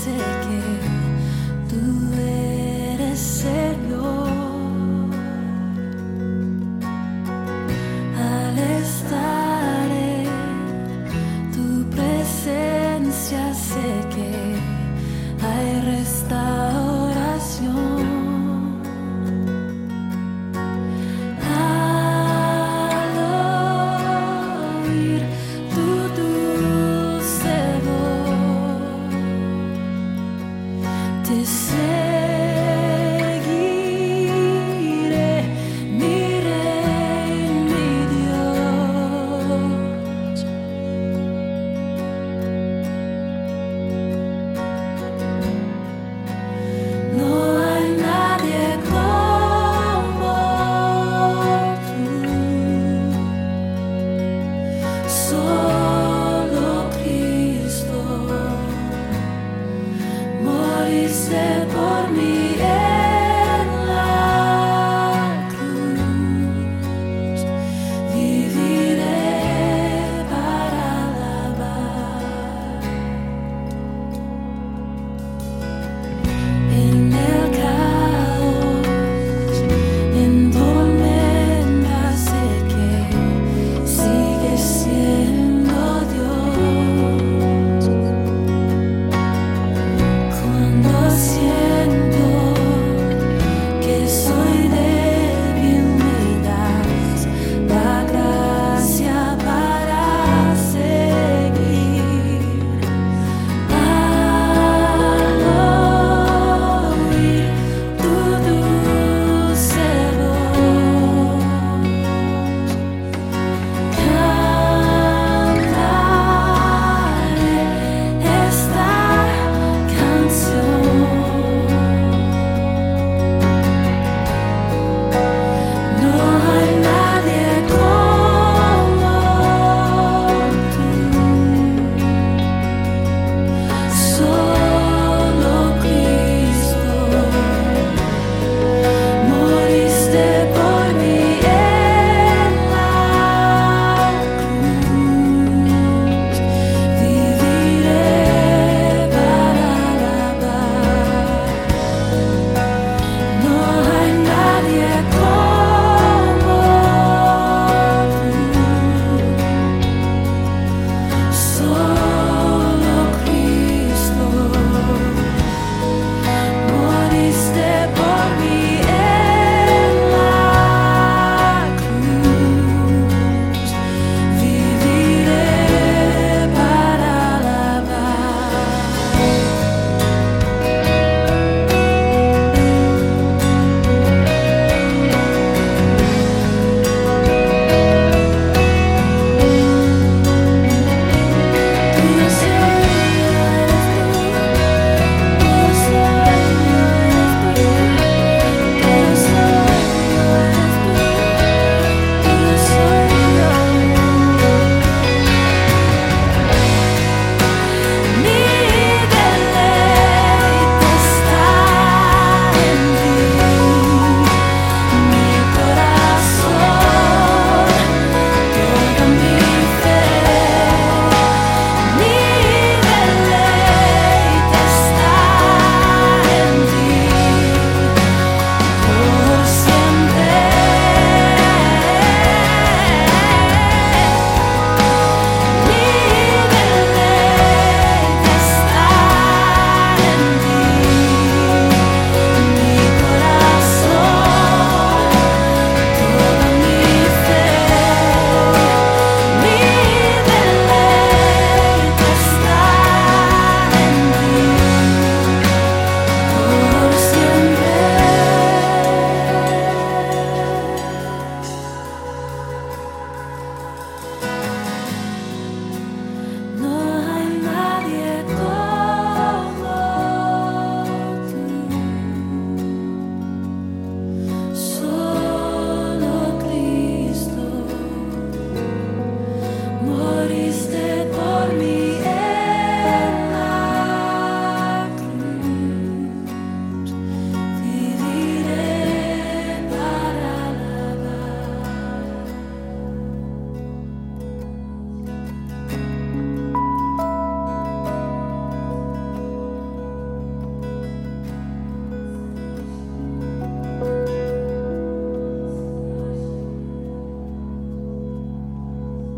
sick. So